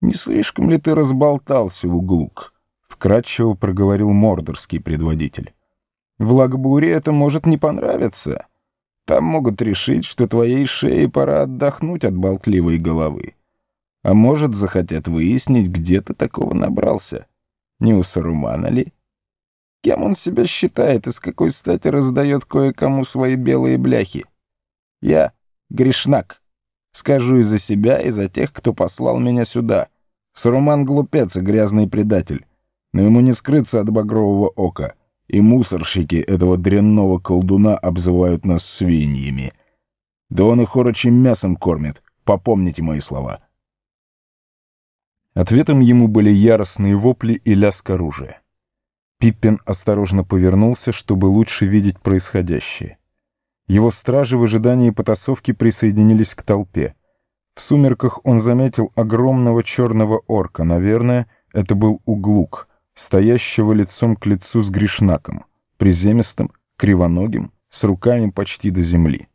«Не слишком ли ты разболтался, Углук?» — вкратчиво проговорил мордорский предводитель. «В Лагбуре это может не понравиться. Там могут решить, что твоей шее пора отдохнуть от болтливой головы. А может, захотят выяснить, где ты такого набрался. Не у Сарумана ли? Кем он себя считает и с какой стати раздает кое-кому свои белые бляхи? Я — грешнак». Скажу и за себя, и за тех, кто послал меня сюда. Саруман глупец и грязный предатель. Но ему не скрыться от багрового ока. И мусорщики этого дрянного колдуна обзывают нас свиньями. Да он их орочим мясом кормит. Попомните мои слова. Ответом ему были яростные вопли и лязг оружия. Пиппин осторожно повернулся, чтобы лучше видеть происходящее. Его стражи в ожидании потасовки присоединились к толпе. В сумерках он заметил огромного черного орка, наверное, это был углук, стоящего лицом к лицу с грешнаком, приземистым, кривоногим, с руками почти до земли.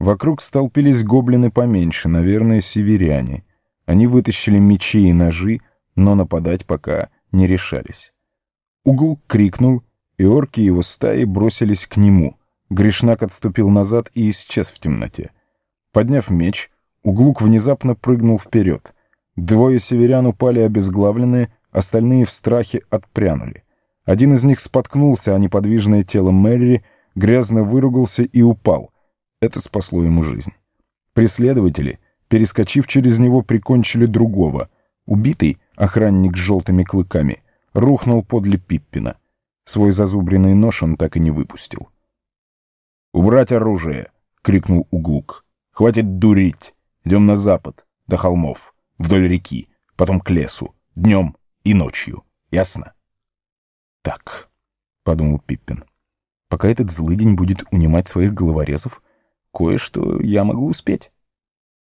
Вокруг столпились гоблины поменьше, наверное, северяне. Они вытащили мечи и ножи, но нападать пока не решались. Углук крикнул, и орки его стаи бросились к нему — Гришнак отступил назад и исчез в темноте. Подняв меч, Углук внезапно прыгнул вперед. Двое северян упали обезглавленные, остальные в страхе отпрянули. Один из них споткнулся о неподвижное тело Мэри, грязно выругался и упал. Это спасло ему жизнь. Преследователи, перескочив через него, прикончили другого. Убитый, охранник с желтыми клыками, рухнул подле Пиппина. Свой зазубренный нож он так и не выпустил. «Убрать оружие!» — крикнул Углук. «Хватит дурить! Идем на запад, до холмов, вдоль реки, потом к лесу, днем и ночью. Ясно?» «Так», — подумал Пиппин, — «пока этот злыдень будет унимать своих головорезов, кое-что я могу успеть».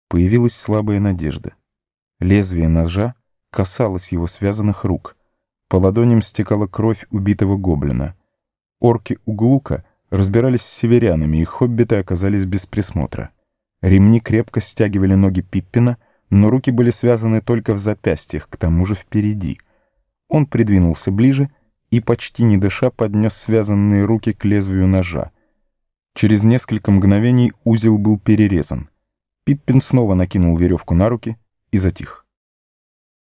Появилась слабая надежда. Лезвие ножа касалось его связанных рук. По ладоням стекала кровь убитого гоблина. Орки Углука разбирались с северянами, и хоббиты оказались без присмотра. Ремни крепко стягивали ноги Пиппина, но руки были связаны только в запястьях, к тому же впереди. Он придвинулся ближе и, почти не дыша, поднес связанные руки к лезвию ножа. Через несколько мгновений узел был перерезан. Пиппин снова накинул веревку на руки и затих.